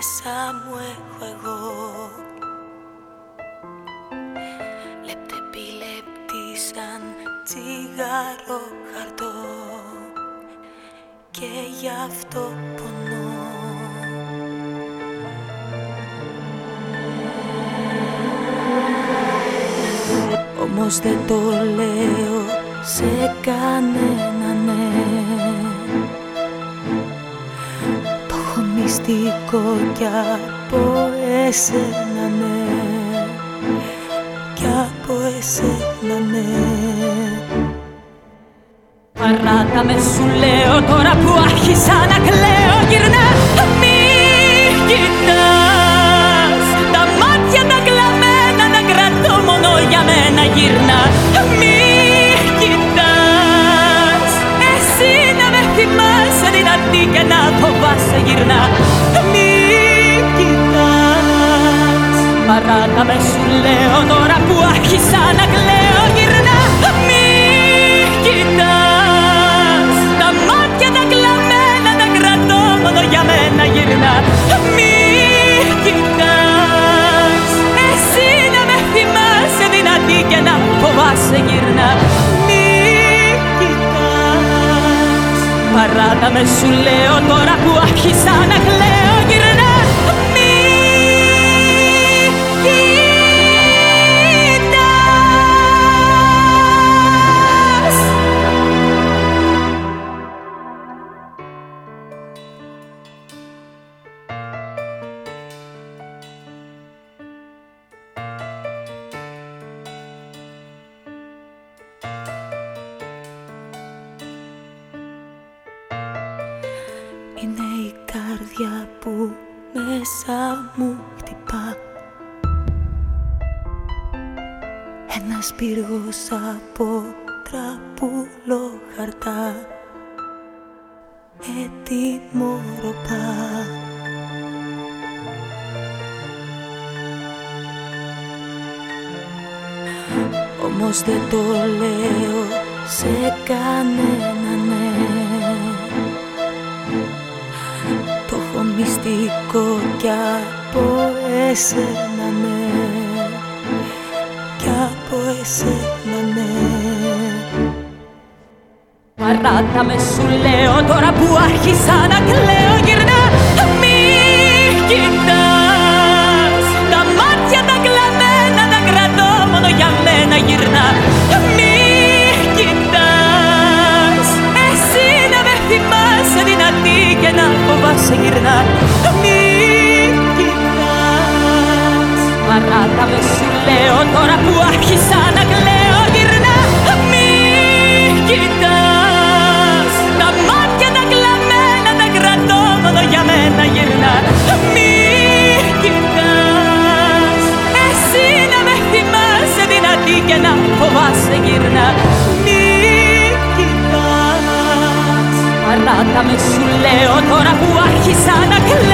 μέσα μου έχω εγώ Λεπτεπί λεπτή σαν τσιγάρο χαρτό Και γι' αυτό πονώ Όμως δεν το λέω σε κανένα ναι μυστικό κι από εσένα ναι. Κι από εσένα ναι. Παράτα με σου λέω τώρα που άρχισα να κλαίω γυρνά φοβάσαι γυρνά Παράτα με σου λέω τώρα που άρχισα να κλαίω Παράτα με σου λέω τώρα που άρχισα να κλαίω που μέσα μου χτυπά. Ένας πύργος από τραπούλο χαρτά. Έτοιμο ροπά. Όμως δεν το λέω σε κανένα ναι από εσένα ναι. Κι από εσένα ναι. Παράτα με σου λέω τώρα που άρχισα να κλαίω γυρνά Μη κοιτάς τώρα που άρχισα να κλαίω γυρνά Μη κοιτάς. Τα μάτια τα κλαμμένα τα κρατώ μόνο για μένα γυρνά. Μη κοιτάς. Εσύ να με θυμάσαι δυνατή και να φοβάσαι γυρνά. Μη κοιτάς. Παράτα με σου λέω τώρα που άρχισα να κλαίω